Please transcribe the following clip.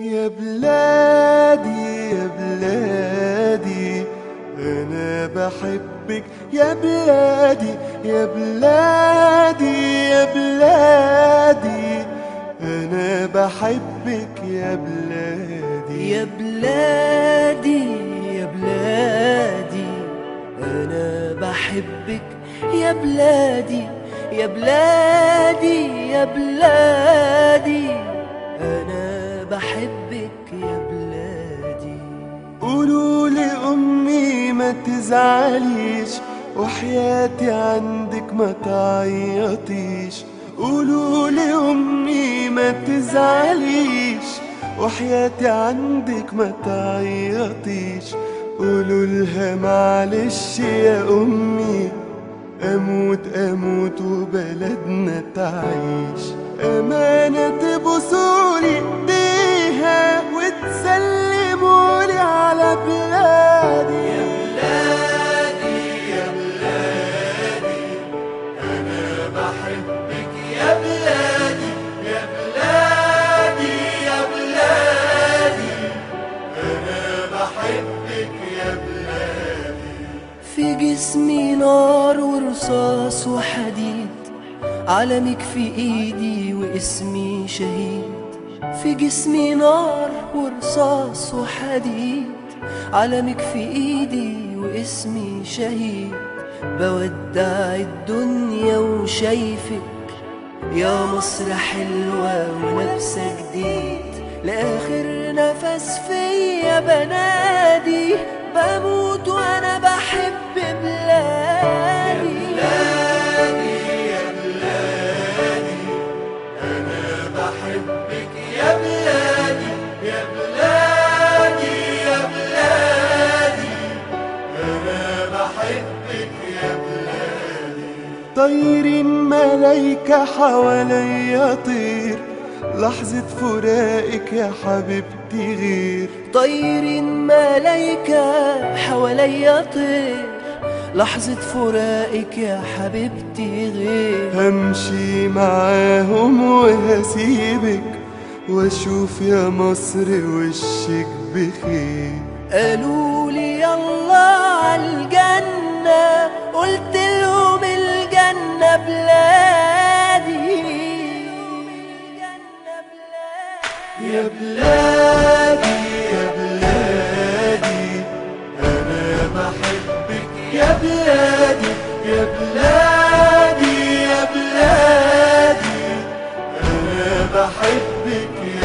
يا بلادي يا بلادي أنا بحبك يا بلادي يا بلادي يا بلادي أنا بحبك يا بلادي يا بلادي يا بلادي أنا بحبك يا بلادي يا بلادي يا بلادي أنا تزعليش وحياتي عندك ما تعيطيش. قولوا لأمي ما تزعليش وحياتي عندك ما تعيطيش. قولوا لها معلش يا أمي أموت أموت وبلدنا تعيش. في جسمي نار ورصاص وحديد. علمك في إيدي واسمي شهيد. في جسمي نار ورصاص وحديد. علمك في إيدي واسمي شهيد. بودع الدنيا وشايفك. يا مصر حلوة ولابسة جديد لآخر نفس فيا بنادي. بموت طيرين ملايكة حواليا طير لحظة فراقك يا حبيبتي غير. طير ملايكة حواليا طير لحظة فراقك يا حبيبتي غير. همشي معاهم وهسيبك وأشوف يا مصر وشك بخير. قالوا لي يلا عالجنة يا بلادي يا بلادي أنا بحبك. يا بلادي يا بلادي يا بلادي أنا بحبك.